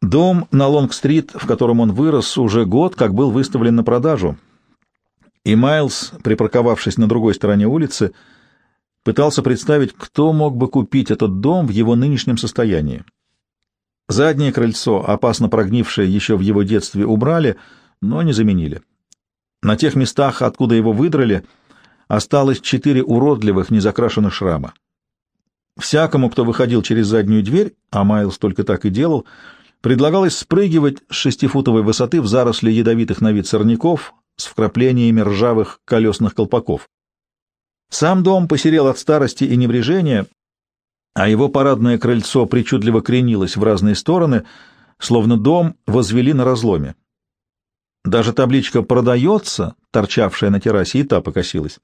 Дом на Лонг-стрит, в котором он вырос, уже год как был выставлен на продажу, и Майлз, припарковавшись на другой стороне улицы, пытался представить, кто мог бы купить этот дом в его нынешнем состоянии. Заднее крыльцо, опасно прогнившее еще в его детстве, убрали, но не заменили. На тех местах, откуда его выдрали, осталось четыре уродливых незакрашенных шрама. Всякому, кто выходил через заднюю дверь, а Майлз только так и делал, предлагалось спрыгивать с шестифутовой высоты в заросли ядовитых на вид сорняков с вкраплениями ржавых колесных колпаков. Сам дом посерел от старости и небрежения, а его парадное крыльцо причудливо кренилось в разные стороны, словно дом возвели на разломе. Даже табличка «Продается», торчавшая на террасе, и та покосилась.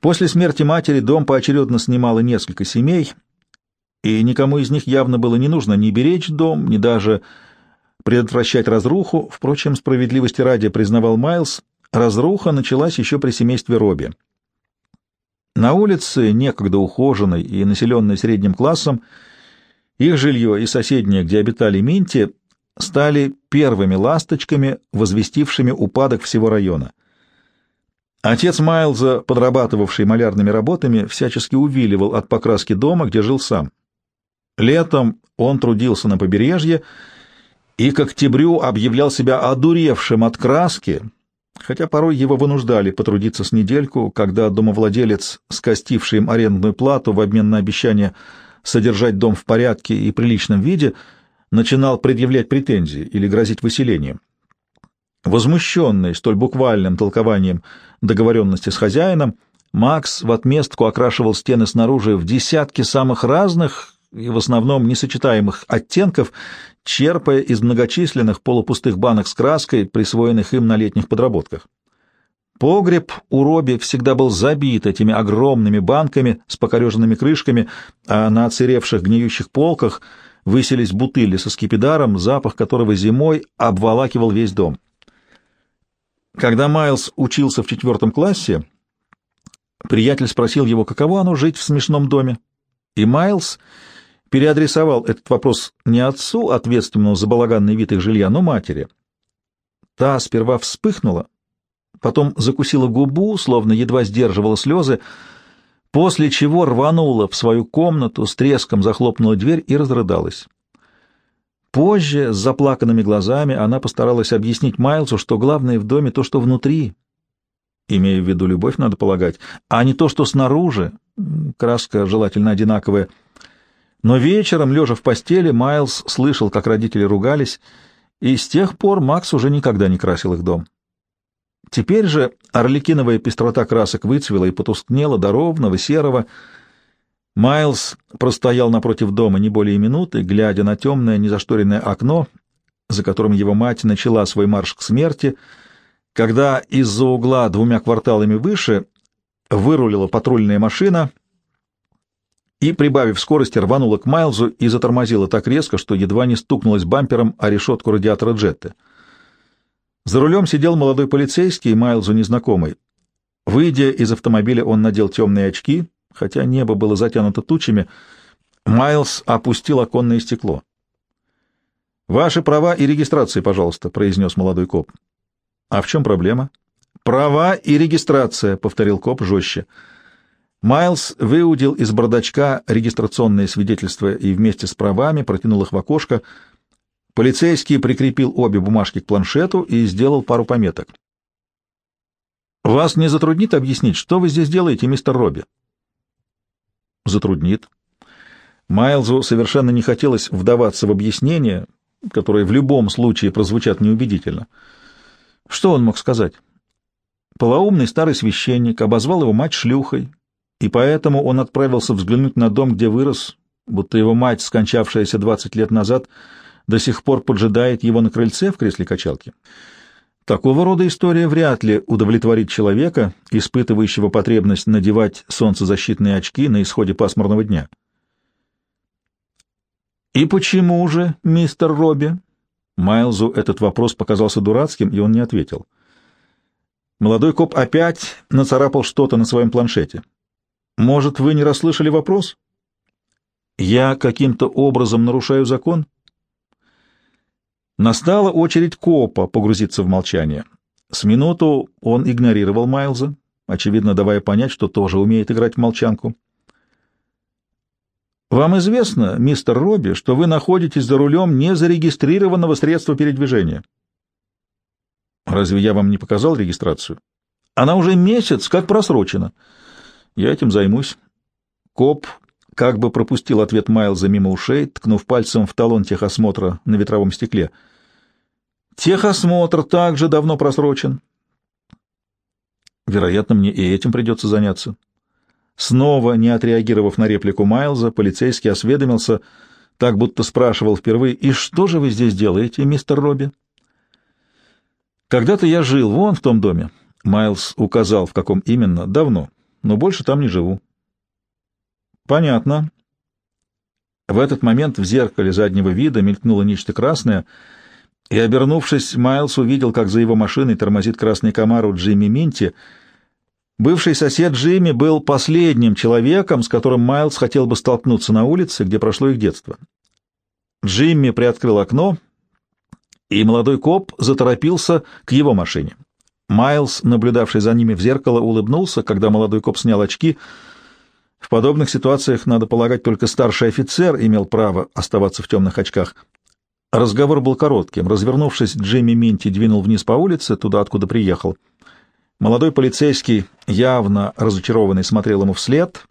После смерти матери дом поочередно снимало несколько семей, и никому из них явно было не нужно ни беречь дом, ни даже предотвращать разруху. Впрочем, справедливости ради признавал Майлз, разруха началась еще при семействе Робби. На улице, некогда ухоженной и населенной средним классом, их жилье и соседнее, где обитали Минти, стали первыми ласточками, возвестившими упадок всего района. Отец Майлза, подрабатывавший малярными работами, всячески увиливал от покраски дома, где жил сам. Летом он трудился на побережье и к октябрю объявлял себя одуревшим от краски, хотя порой его вынуждали потрудиться с недельку, когда домовладелец, скостивший им арендную плату в обмен на обещание содержать дом в порядке и приличном виде, начинал предъявлять претензии или грозить выселением. Возмущенный столь буквальным толкованием договоренности с хозяином, Макс в отместку окрашивал стены снаружи в десятки самых разных и в основном несочетаемых оттенков, черпая из многочисленных полупустых банок с краской, присвоенных им на летних подработках. Погреб у Робби всегда был забит этими огромными банками с покореженными крышками, а на оцеревших гниющих полках высились бутыли со скипидаром, запах которого зимой обволакивал весь дом. Когда Майлз учился в четвертом классе, приятель спросил его, каково оно жить в смешном доме. И Майлз переадресовал этот вопрос не отцу, ответственному за балаганный вид их жилья, но матери. Та сперва вспыхнула, потом закусила губу, словно едва сдерживала слезы, после чего рванула в свою комнату, с треском захлопнула дверь и разрыдалась. Позже, с заплаканными глазами, она постаралась объяснить Майлзу, что главное в доме то, что внутри, имея в виду любовь, надо полагать, а не то, что снаружи, краска желательно одинаковая. Но вечером, лежа в постели, Майлз слышал, как родители ругались, и с тех пор Макс уже никогда не красил их дом. Теперь же орликиновая пестрота красок выцвела и потускнела до ровного серого, Майлз простоял напротив дома не более минуты, глядя на темное незашторенное окно, за которым его мать начала свой марш к смерти, когда из-за угла двумя кварталами выше вырулила патрульная машина и, прибавив скорости, рванула к Майлзу и затормозила так резко, что едва не стукнулась бампером о решетку радиатора джетты. За рулем сидел молодой полицейский, Майлзу незнакомый. Выйдя из автомобиля, он надел темные очки — хотя небо было затянуто тучами, Майлз опустил оконное стекло. «Ваши права и регистрации, пожалуйста», — произнес молодой коп. «А в чем проблема?» «Права и регистрация», — повторил коп жестче. Майлз выудил из бардачка регистрационные свидетельства и вместе с правами протянул их в окошко. Полицейский прикрепил обе бумажки к планшету и сделал пару пометок. «Вас не затруднит объяснить, что вы здесь делаете, мистер Робби?» затруднит. Майлзу совершенно не хотелось вдаваться в объяснения, которые в любом случае прозвучат неубедительно. Что он мог сказать? Полоумный старый священник обозвал его мать шлюхой, и поэтому он отправился взглянуть на дом, где вырос, будто его мать, скончавшаяся двадцать лет назад, до сих пор поджидает его на крыльце в кресле качалки. Такого рода история вряд ли удовлетворит человека, испытывающего потребность надевать солнцезащитные очки на исходе пасмурного дня. «И почему же, мистер Робби?» Майлзу этот вопрос показался дурацким, и он не ответил. Молодой коп опять нацарапал что-то на своем планшете. «Может, вы не расслышали вопрос?» «Я каким-то образом нарушаю закон?» Настала очередь копа погрузиться в молчание. С минуту он игнорировал Майлза, очевидно давая понять, что тоже умеет играть в молчанку. «Вам известно, мистер Робби, что вы находитесь за рулем незарегистрированного средства передвижения?» «Разве я вам не показал регистрацию?» «Она уже месяц как просрочена. Я этим займусь». Коп как бы пропустил ответ Майлза мимо ушей, ткнув пальцем в талон техосмотра на ветровом стекле. «Техосмотр также давно просрочен». «Вероятно, мне и этим придется заняться». Снова, не отреагировав на реплику Майлза, полицейский осведомился, так будто спрашивал впервые, «И что же вы здесь делаете, мистер Робби?» «Когда-то я жил вон в том доме». Майлз указал, в каком именно, давно, но больше там не живу. Понятно. В этот момент в зеркале заднего вида мелькнуло нечто красное, и, обернувшись, Майлз увидел, как за его машиной тормозит красный комару Джимми Минти. Бывший сосед Джимми был последним человеком, с которым Майлз хотел бы столкнуться на улице, где прошло их детство. Джимми приоткрыл окно, и молодой коп заторопился к его машине. Майлз, наблюдавший за ними в зеркало, улыбнулся, когда молодой коп снял очки — в подобных ситуациях, надо полагать, только старший офицер имел право оставаться в темных очках. Разговор был коротким. Развернувшись, Джимми Минти двинул вниз по улице, туда, откуда приехал. Молодой полицейский, явно разочарованный, смотрел ему вслед,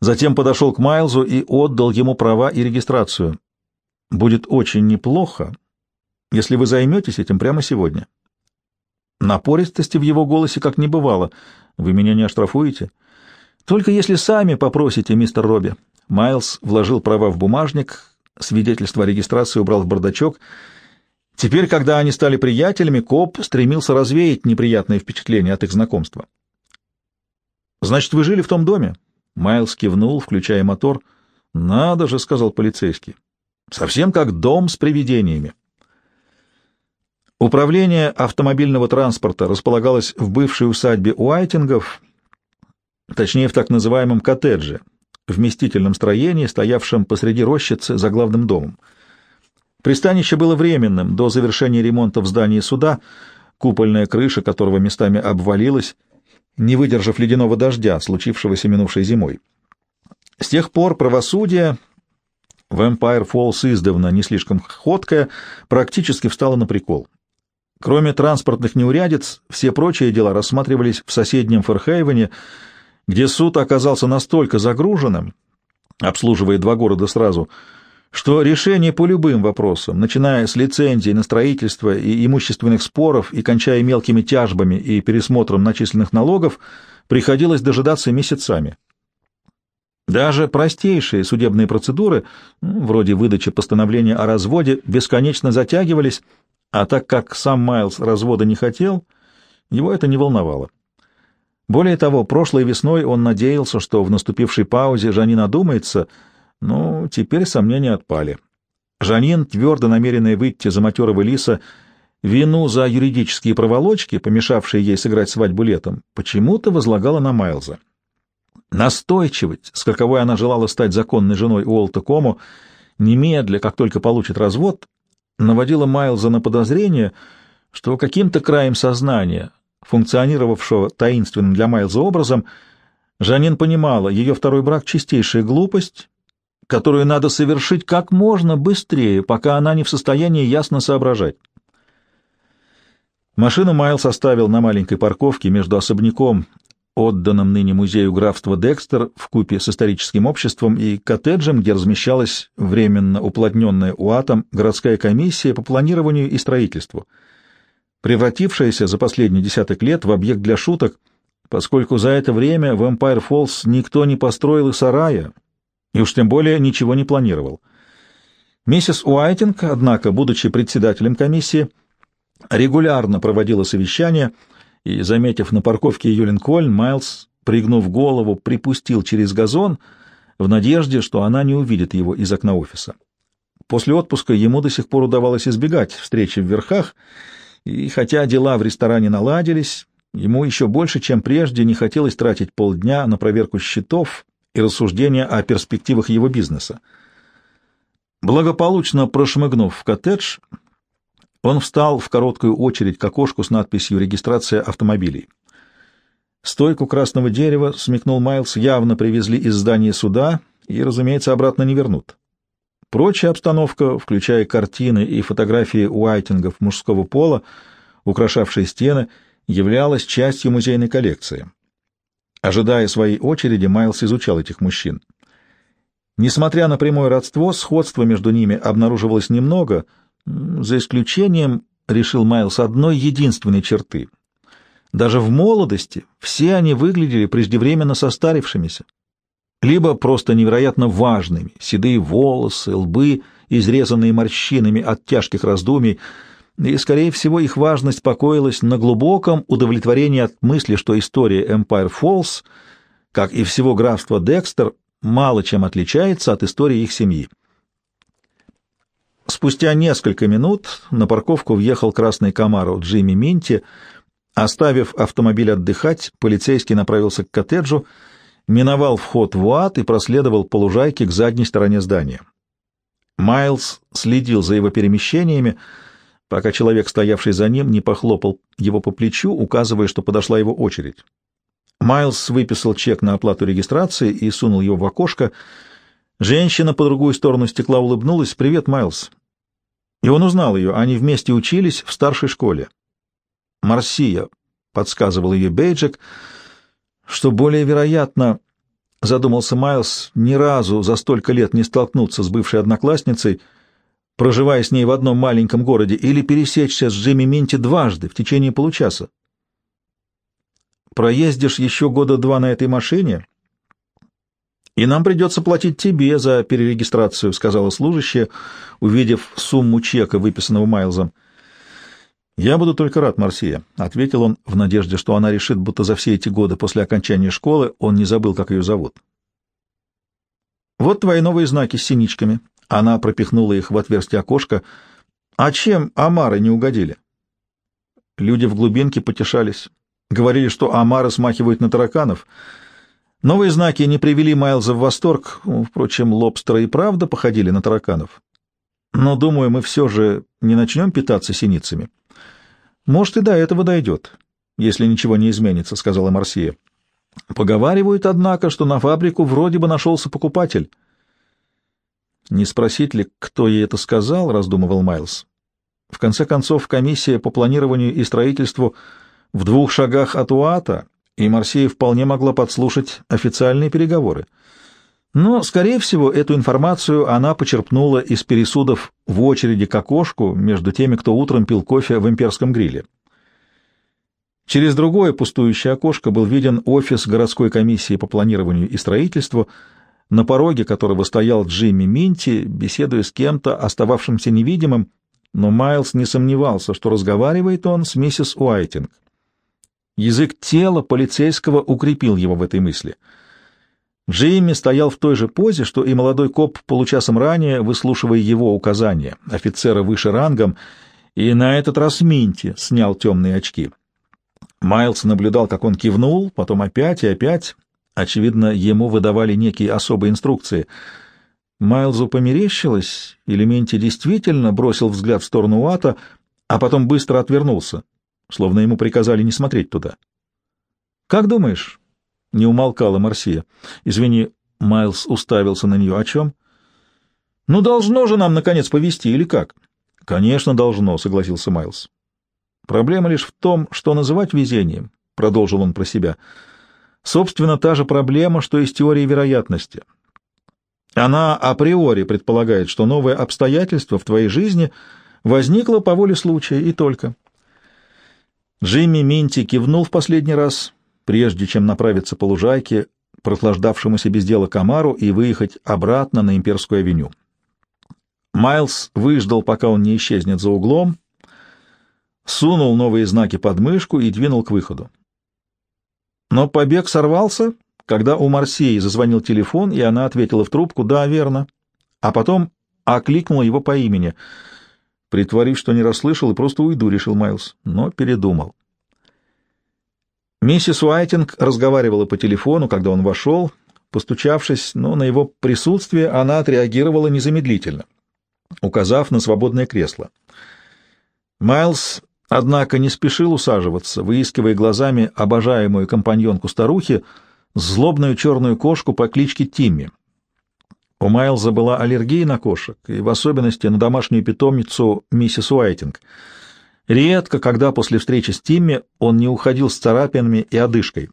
затем подошел к Майлзу и отдал ему права и регистрацию. «Будет очень неплохо, если вы займетесь этим прямо сегодня». Напористости в его голосе как не бывало. «Вы меня не оштрафуете?» Только если сами попросите, мистер Робби. Майлз вложил права в бумажник, свидетельство о регистрации убрал в бардачок. Теперь, когда они стали приятелями, коп стремился развеять неприятные впечатления от их знакомства. «Значит, вы жили в том доме?» Майлз кивнул, включая мотор. «Надо же», — сказал полицейский. «Совсем как дом с привидениями». Управление автомобильного транспорта располагалось в бывшей усадьбе Уайтингов — точнее в так называемом коттедже, вместительном строении, стоявшем посреди рощицы за главным домом. Пристанище было временным до завершения ремонта в здании суда, купольная крыша которого местами обвалилась, не выдержав ледяного дождя, случившегося минувшей зимой. С тех пор правосудие в Empire Falls издавна не слишком ходкое, практически встало на прикол. Кроме транспортных неурядиц, все прочие дела рассматривались в соседнем Ферхейвене, где суд оказался настолько загруженным, обслуживая два города сразу, что решение по любым вопросам, начиная с лицензий на строительство и имущественных споров и кончая мелкими тяжбами и пересмотром начисленных налогов, приходилось дожидаться месяцами. Даже простейшие судебные процедуры, вроде выдачи постановления о разводе, бесконечно затягивались, а так как сам Майлз развода не хотел, его это не волновало. Более того, прошлой весной он надеялся, что в наступившей паузе Жанин одумается, но теперь сомнения отпали. Жанин, твердо намеренная выйти за матерого лиса, вину за юридические проволочки, помешавшие ей сыграть свадьбу летом, почему-то возлагала на Майлза. Настойчивость, с каковой она желала стать законной женой Уолта Кому, немедля, как только получит развод, наводила Майлза на подозрение, что каким-то краем сознания функционировавшего таинственным для Майлза образом, Жанин понимала, ее второй брак — чистейшая глупость, которую надо совершить как можно быстрее, пока она не в состоянии ясно соображать. Машину Майлз оставил на маленькой парковке между особняком, отданным ныне музею графства Декстер в купе с историческим обществом и коттеджем, где размещалась временно уплотненная УАТом городская комиссия по планированию и строительству — превратившаяся за последний десяток лет в объект для шуток, поскольку за это время в Empire Falls никто не построил и сарая, и уж тем более ничего не планировал. Миссис Уайтинг, однако, будучи председателем комиссии, регулярно проводила совещания, и, заметив на парковке ее Линкольн, Майлз, пригнув голову, припустил через газон в надежде, что она не увидит его из окна офиса. После отпуска ему до сих пор удавалось избегать встречи в верхах, и хотя дела в ресторане наладились, ему еще больше, чем прежде, не хотелось тратить полдня на проверку счетов и рассуждения о перспективах его бизнеса. Благополучно прошмыгнув в коттедж, Он встал в короткую очередь к окошку с надписью «Регистрация автомобилей». Стойку красного дерева, смекнул Майлз, явно привезли из здания суда и, разумеется, обратно не вернут. Прочая обстановка, включая картины и фотографии уайтингов мужского пола, украшавшие стены, являлась частью музейной коллекции. Ожидая своей очереди, Майлз изучал этих мужчин. Несмотря на прямое родство, сходства между ними обнаруживалось немного, за исключением, решил Майлз, одной единственной черты. Даже в молодости все они выглядели преждевременно состарившимися, либо просто невероятно важными, седые волосы, лбы, изрезанные морщинами от тяжких раздумий, и, скорее всего, их важность покоилась на глубоком удовлетворении от мысли, что история Empire Falls, как и всего графства Декстер, мало чем отличается от истории их семьи. Спустя несколько минут на парковку въехал красный Камаро Джимми Минти. Оставив автомобиль отдыхать, полицейский направился к коттеджу, миновал вход в ад и проследовал по лужайке к задней стороне здания. Майлз следил за его перемещениями, пока человек, стоявший за ним, не похлопал его по плечу, указывая, что подошла его очередь. Майлз выписал чек на оплату регистрации и сунул его в окошко. Женщина по другую сторону стекла улыбнулась. «Привет, Майлз». И он узнал ее. Они вместе учились в старшей школе. «Марсия», — подсказывал ее Бейджик, что более вероятно, задумался Майлз, ни разу за столько лет не столкнуться с бывшей одноклассницей, проживая с ней в одном маленьком городе, или пересечься с Джимми Минти дважды в течение получаса. Проездишь еще года два на этой машине, и нам придется платить тебе за перерегистрацию, — сказала служащая, увидев сумму чека, выписанного Майлзом. — Я буду только рад, Марсия, — ответил он в надежде, что она решит, будто за все эти годы после окончания школы он не забыл, как ее зовут. — Вот твои новые знаки с синичками. Она пропихнула их в отверстие окошка. — А чем Амары не угодили? Люди в глубинке потешались. Говорили, что омары смахивают на тараканов. Новые знаки не привели Майлза в восторг. Впрочем, лобстеры и правда походили на тараканов. Но, думаю, мы все же не начнем питаться синицами. Может, и до этого дойдет, если ничего не изменится, — сказала Марсия. Поговаривают, однако, что на фабрику вроде бы нашелся покупатель. Не спросить ли, кто ей это сказал, — раздумывал Майлз. В конце концов, комиссия по планированию и строительству — в двух шагах от Уата, и Марсия вполне могла подслушать официальные переговоры. Но, скорее всего, эту информацию она почерпнула из пересудов в очереди к окошку между теми, кто утром пил кофе в имперском гриле. Через другое пустующее окошко был виден офис городской комиссии по планированию и строительству, на пороге которого стоял Джимми Минти, беседуя с кем-то, остававшимся невидимым, но Майлз не сомневался, что разговаривает он с миссис Уайтинг. Язык тела полицейского укрепил его в этой мысли. Джимми стоял в той же позе, что и молодой коп получасом ранее, выслушивая его указания, офицера выше рангом, и на этот раз Минти снял темные очки. Майлз наблюдал, как он кивнул, потом опять и опять. Очевидно, ему выдавали некие особые инструкции. Майлзу померещилось, или Минти действительно бросил взгляд в сторону Уата, а потом быстро отвернулся словно ему приказали не смотреть туда. «Как думаешь?» — не умолкала Марсия. «Извини», — Майлз уставился на нее. «О чем?» «Ну, должно же нам, наконец, повезти, или как?» «Конечно, должно», — согласился Майлз. «Проблема лишь в том, что называть везением», — продолжил он про себя. «Собственно, та же проблема, что и с теорией вероятности. Она априори предполагает, что новое обстоятельство в твоей жизни возникло по воле случая и только». Джимми Минти кивнул в последний раз, прежде чем направиться по лужайке, прохлаждавшемуся без дела комару, и выехать обратно на Имперскую авеню. Майлз выждал, пока он не исчезнет за углом, сунул новые знаки под мышку и двинул к выходу. Но побег сорвался, когда у Марсеи зазвонил телефон, и она ответила в трубку «Да, верно», а потом окликнула его по имени — Притворив, что не расслышал, и просто уйду, решил Майлз, но передумал. Миссис Уайтинг разговаривала по телефону, когда он вошел. Постучавшись, но на его присутствие она отреагировала незамедлительно, указав на свободное кресло. Майлз, однако, не спешил усаживаться, выискивая глазами обожаемую компаньонку старухи, злобную черную кошку по кличке Тимми. У Майлза была аллергия на кошек, и в особенности на домашнюю питомницу миссис Уайтинг. Редко, когда после встречи с Тимми он не уходил с царапинами и одышкой.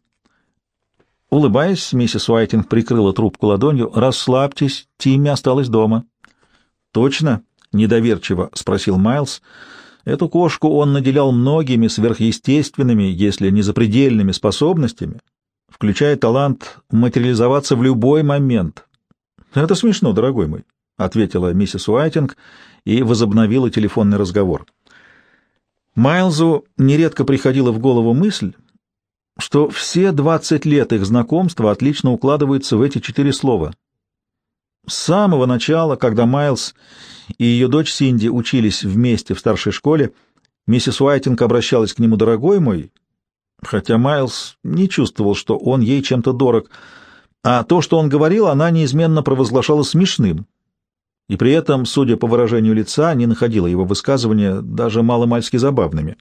Улыбаясь, миссис Уайтинг прикрыла трубку ладонью. «Расслабьтесь, Тимми осталась дома». «Точно?» — недоверчиво спросил Майлз. «Эту кошку он наделял многими сверхъестественными, если не запредельными способностями, включая талант материализоваться в любой момент, «Это смешно, дорогой мой», — ответила миссис Уайтинг и возобновила телефонный разговор. Майлзу нередко приходила в голову мысль, что все двадцать лет их знакомства отлично укладываются в эти четыре слова. С самого начала, когда Майлз и ее дочь Синди учились вместе в старшей школе, миссис Уайтинг обращалась к нему «дорогой мой», хотя Майлз не чувствовал, что он ей чем-то дорог — а то, что он говорил, она неизменно провозглашала смешным, и при этом, судя по выражению лица, не находила его высказывания даже маломальски забавными.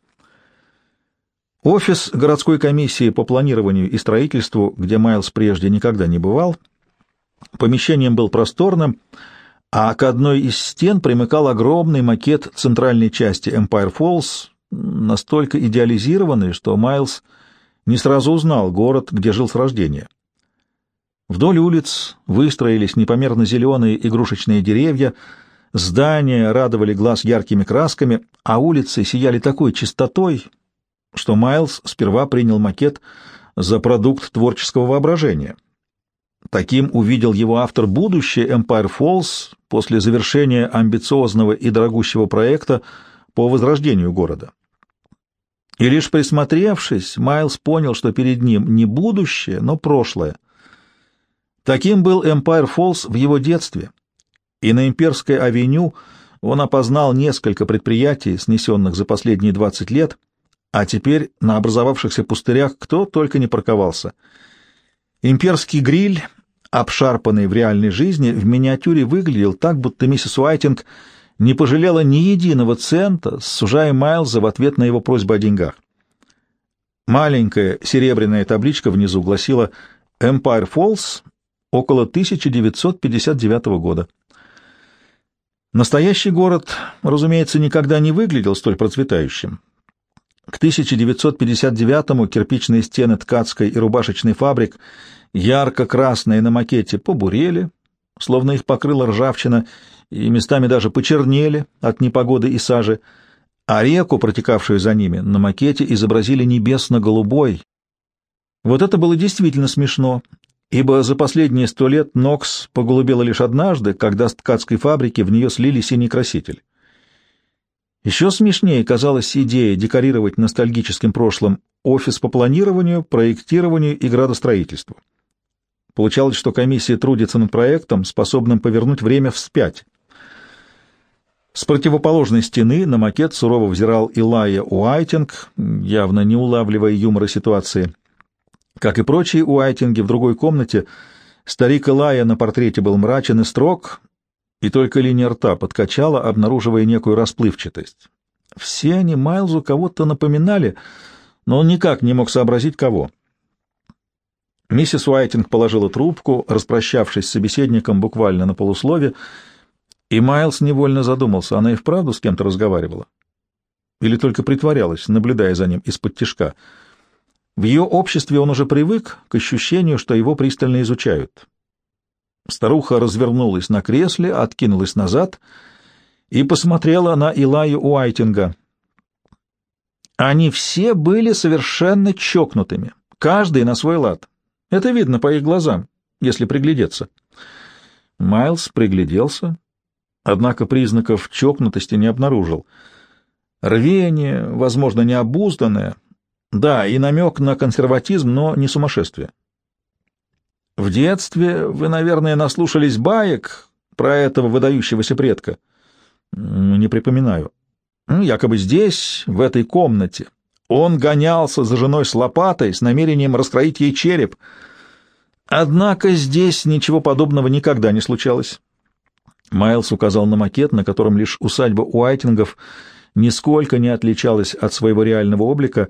Офис городской комиссии по планированию и строительству, где Майлз прежде никогда не бывал, помещением был просторным, а к одной из стен примыкал огромный макет центральной части Empire Falls, настолько идеализированный, что Майлз не сразу узнал город, где жил с рождения. Вдоль улиц выстроились непомерно зеленые игрушечные деревья, здания радовали глаз яркими красками, а улицы сияли такой чистотой, что Майлз сперва принял макет за продукт творческого воображения. Таким увидел его автор будущее Empire Falls после завершения амбициозного и дорогущего проекта по возрождению города. И лишь присмотревшись, Майлз понял, что перед ним не будущее, но прошлое — Таким был Эмпайр Фоллс в его детстве, и на Имперской авеню он опознал несколько предприятий, снесенных за последние 20 лет, а теперь на образовавшихся пустырях кто только не парковался. Имперский гриль, обшарпанный в реальной жизни, в миниатюре выглядел так, будто миссис Уайтинг не пожалела ни единого цента, сужая Майлза в ответ на его просьбу о деньгах. Маленькая серебряная табличка внизу гласила «Empire Falls около 1959 года. Настоящий город, разумеется, никогда не выглядел столь процветающим. К 1959-му кирпичные стены ткацкой и рубашечной фабрик, ярко-красные на макете, побурели, словно их покрыла ржавчина, и местами даже почернели от непогоды и сажи, а реку, протекавшую за ними, на макете изобразили небесно-голубой. Вот это было действительно смешно, ибо за последние сто лет Нокс поголубела лишь однажды, когда с ткацкой фабрики в нее слили синий краситель. Еще смешнее казалась идея декорировать ностальгическим прошлым офис по планированию, проектированию и градостроительству. Получалось, что комиссия трудится над проектом, способным повернуть время вспять. С противоположной стены на макет сурово взирал Илая Уайтинг, явно не улавливая юмора ситуации — как и прочие уайтинги в другой комнате, старик Илая на портрете был мрачен и строг, и только линия рта подкачала, обнаруживая некую расплывчатость. Все они Майлзу кого-то напоминали, но он никак не мог сообразить, кого. Миссис Уайтинг положила трубку, распрощавшись с собеседником буквально на полуслове, и Майлз невольно задумался, она и вправду с кем-то разговаривала? Или только притворялась, наблюдая за ним из-под тишка — в ее обществе он уже привык к ощущению, что его пристально изучают. Старуха развернулась на кресле, откинулась назад и посмотрела на Илаю Уайтинга. Они все были совершенно чокнутыми, каждый на свой лад. Это видно по их глазам, если приглядеться. Майлз пригляделся, однако признаков чокнутости не обнаружил. Рвение, возможно, необузданное — да, и намек на консерватизм, но не сумасшествие. В детстве вы, наверное, наслушались баек про этого выдающегося предка. Не припоминаю. Якобы здесь, в этой комнате, он гонялся за женой с лопатой с намерением раскроить ей череп. Однако здесь ничего подобного никогда не случалось. Майлз указал на макет, на котором лишь усадьба Уайтингов нисколько не отличалась от своего реального облика.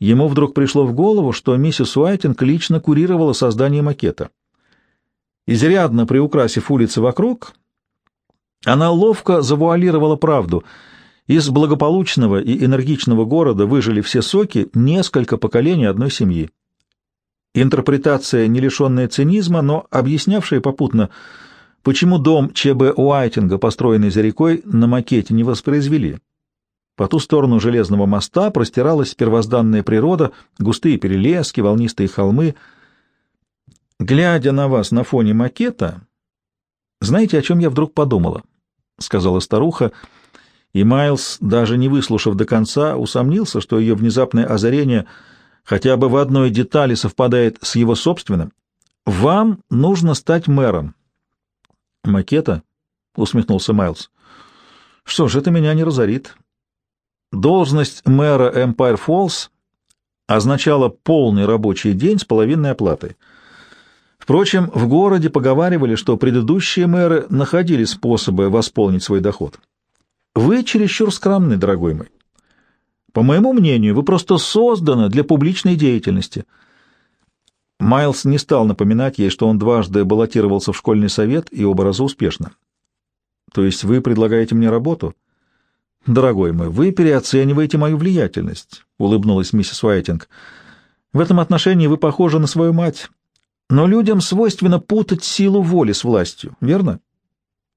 Ему вдруг пришло в голову, что миссис Уайтинг лично курировала создание макета. Изрядно приукрасив улицы вокруг, она ловко завуалировала правду. Из благополучного и энергичного города выжили все соки несколько поколений одной семьи. Интерпретация, не лишенная цинизма, но объяснявшая попутно, почему дом Ч.Б. Уайтинга, построенный за рекой, на макете не воспроизвели. По ту сторону железного моста простиралась первозданная природа, густые перелески, волнистые холмы. Глядя на вас на фоне макета, знаете, о чем я вдруг подумала? — сказала старуха, и Майлз, даже не выслушав до конца, усомнился, что ее внезапное озарение — хотя бы в одной детали совпадает с его собственным. Вам нужно стать мэром. Макета? усмехнулся Майлз. Что ж, это меня не разорит. Должность мэра Empire Falls означала полный рабочий день с половинной оплатой. Впрочем, в городе поговаривали, что предыдущие мэры находили способы восполнить свой доход. Вы чересчур скромны, дорогой мой. По моему мнению, вы просто созданы для публичной деятельности. Майлз не стал напоминать ей, что он дважды баллотировался в школьный совет и оба раза успешно. То есть вы предлагаете мне работу? Дорогой мой, вы переоцениваете мою влиятельность, улыбнулась миссис Уайтинг. В этом отношении вы похожи на свою мать. Но людям свойственно путать силу воли с властью, верно?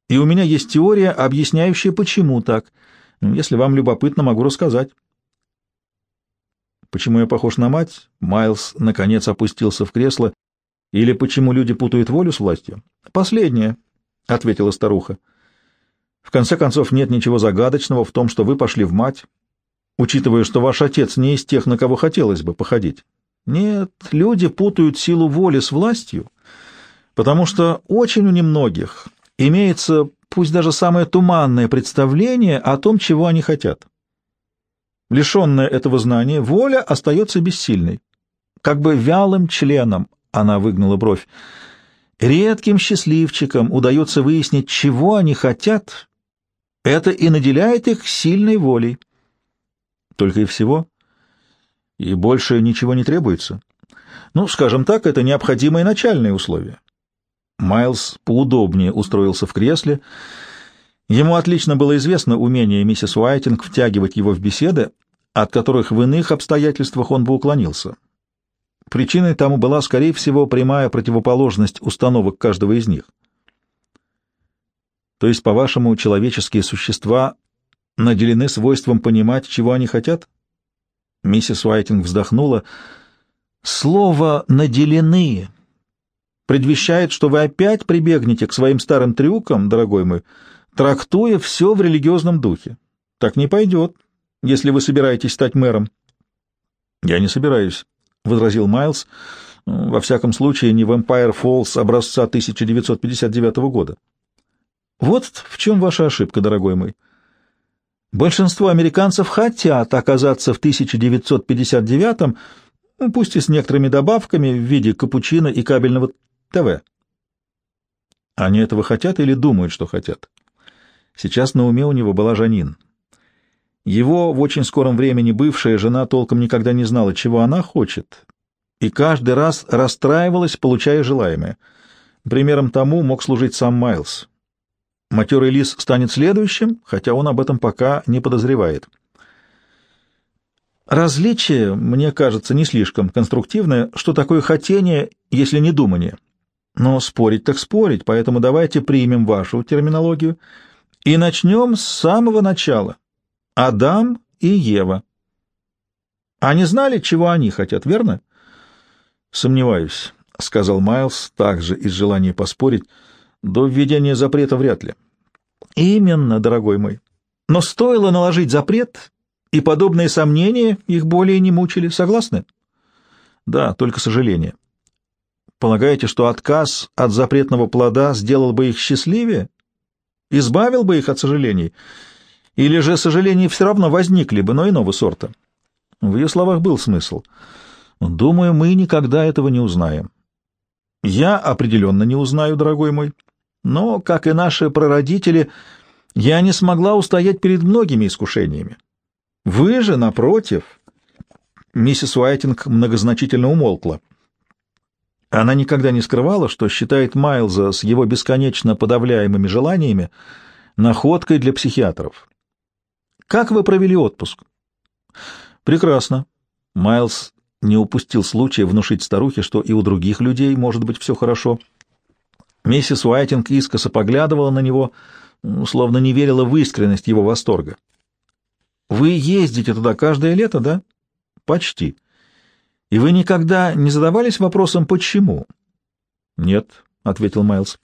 И у меня есть теория, объясняющая, почему так. Если вам любопытно, могу рассказать. Почему я похож на мать? Майлз, наконец, опустился в кресло. Или почему люди путают волю с властью? Последнее, — ответила старуха. В конце концов, нет ничего загадочного в том, что вы пошли в мать, учитывая, что ваш отец не из тех, на кого хотелось бы походить. Нет, люди путают силу воли с властью, потому что очень у немногих имеется, пусть даже самое туманное представление о том, чего они хотят. Лишенная этого знания, воля остается бессильной. Как бы вялым членом, она выгнула бровь, редким счастливчикам удается выяснить, чего они хотят. Это и наделяет их сильной волей. Только и всего. И больше ничего не требуется. Ну, скажем так, это необходимые начальные условия. Майлз поудобнее устроился в кресле. Ему отлично было известно умение миссис Уайтинг втягивать его в беседы, от которых в иных обстоятельствах он бы уклонился. Причиной тому была, скорее всего, прямая противоположность установок каждого из них. То есть, по-вашему, человеческие существа наделены свойством понимать, чего они хотят? Миссис Уайтинг вздохнула. Слово «наделены» предвещает, что вы опять прибегнете к своим старым трюкам, дорогой мой, трактуя все в религиозном духе. Так не пойдет если вы собираетесь стать мэром. — Я не собираюсь, — возразил Майлз, — во всяком случае не в Empire Falls образца 1959 года. Вот в чем ваша ошибка, дорогой мой. Большинство американцев хотят оказаться в 1959 ну, пусть и с некоторыми добавками в виде капучино и кабельного ТВ. Они этого хотят или думают, что хотят? Сейчас на уме у него была Жанин. Его в очень скором времени бывшая жена толком никогда не знала, чего она хочет, и каждый раз расстраивалась, получая желаемое. Примером тому мог служить сам Майлз. Матерый лис станет следующим, хотя он об этом пока не подозревает. Различие, мне кажется, не слишком конструктивное, что такое хотение, если не думание. Но спорить так спорить, поэтому давайте примем вашу терминологию и начнем с самого начала. Адам и Ева. Они знали, чего они хотят, верно? Сомневаюсь, — сказал Майлз, также из желания поспорить. До введения запрета вряд ли. Именно, дорогой мой. Но стоило наложить запрет, и подобные сомнения их более не мучили. Согласны? Да, только сожаление. Полагаете, что отказ от запретного плода сделал бы их счастливее? Избавил бы их от сожалений? — или же сожаления все равно возникли бы, но иного сорта? В ее словах был смысл. Думаю, мы никогда этого не узнаем. Я определенно не узнаю, дорогой мой. Но, как и наши прародители, Я не смогла устоять перед многими искушениями. Вы же, напротив...» Миссис Уайтинг многозначительно умолкла. Она никогда не скрывала, что считает Майлза с его бесконечно подавляемыми желаниями находкой для психиатров. «Как вы провели отпуск?» «Прекрасно». Майлз не упустил случая внушить старухе, что и у других людей может быть все хорошо. Миссис Уайтинг искоса поглядывала на него, словно не верила в искренность его восторга. «Вы ездите туда каждое лето, да?» «Почти. И вы никогда не задавались вопросом, почему?» «Нет», — ответил Майлз.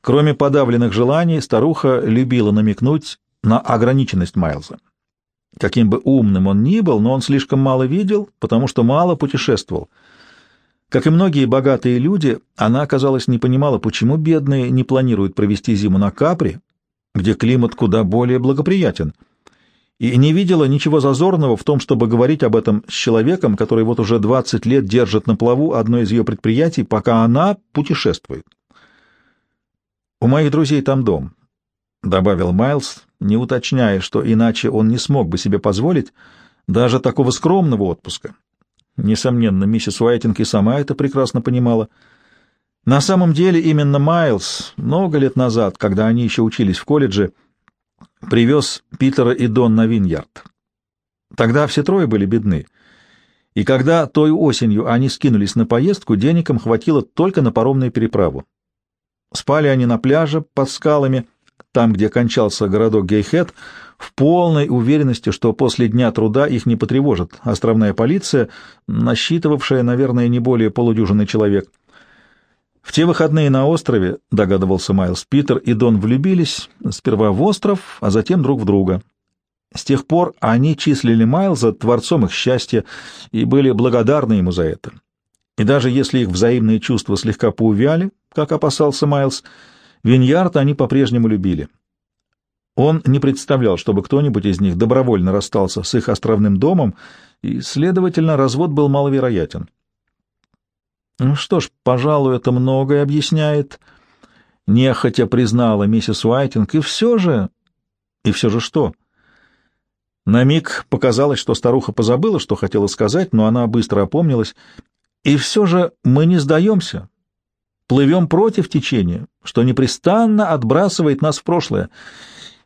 Кроме подавленных желаний, старуха любила намекнуть на ограниченность Майлза. Каким бы умным он ни был, но он слишком мало видел, потому что мало путешествовал. Как и многие богатые люди, она, казалось, не понимала, почему бедные не планируют провести зиму на Капри, где климат куда более благоприятен, и не видела ничего зазорного в том, чтобы говорить об этом с человеком, который вот уже 20 лет держит на плаву одно из ее предприятий, пока она путешествует. «У моих друзей там дом», — добавил Майлз, не уточняя, что иначе он не смог бы себе позволить даже такого скромного отпуска. Несомненно, миссис Уайтинг и сама это прекрасно понимала. На самом деле именно Майлз много лет назад, когда они еще учились в колледже, привез Питера и Дон на Виньярд. Тогда все трое были бедны. И когда той осенью они скинулись на поездку, денег им хватило только на паромную переправу. Спали они на пляже под скалами, там, где кончался городок Гейхет, в полной уверенности, что после дня труда их не потревожит островная полиция, насчитывавшая, наверное, не более полудюжины человек. В те выходные на острове, догадывался Майлз, Питер и Дон влюбились сперва в остров, а затем друг в друга. С тех пор они числили Майлза творцом их счастья и были благодарны ему за это. И даже если их взаимные чувства слегка поувяли, как опасался Майлз, Виньярд они по-прежнему любили. Он не представлял, чтобы кто-нибудь из них добровольно расстался с их островным домом, и, следовательно, развод был маловероятен. Ну что ж, пожалуй, это многое объясняет. Нехотя признала миссис Уайтинг, и все же... И все же что? На миг показалось, что старуха позабыла, что хотела сказать, но она быстро опомнилась. И все же мы не сдаемся, плывем против течения, что непрестанно отбрасывает нас в прошлое.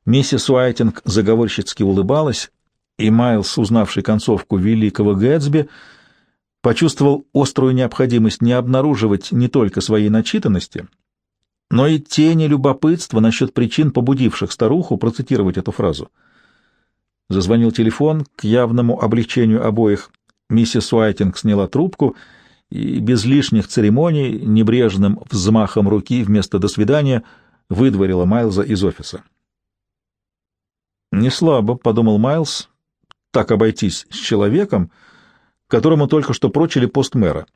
Миссис Уайтинг заговорщицки улыбалась, и Майлз, узнавший концовку великого Гэтсби, почувствовал острую необходимость не обнаруживать не только своей начитанности, но и тени любопытства насчет причин, побудивших старуху процитировать эту фразу. Зазвонил телефон к явному облегчению обоих. Миссис Уайтинг сняла трубку — и без лишних церемоний, небрежным взмахом руки вместо «до свидания» выдворила Майлза из офиса. «Не слабо», — подумал Майлз, — «так обойтись с человеком, которому только что прочили пост мэра».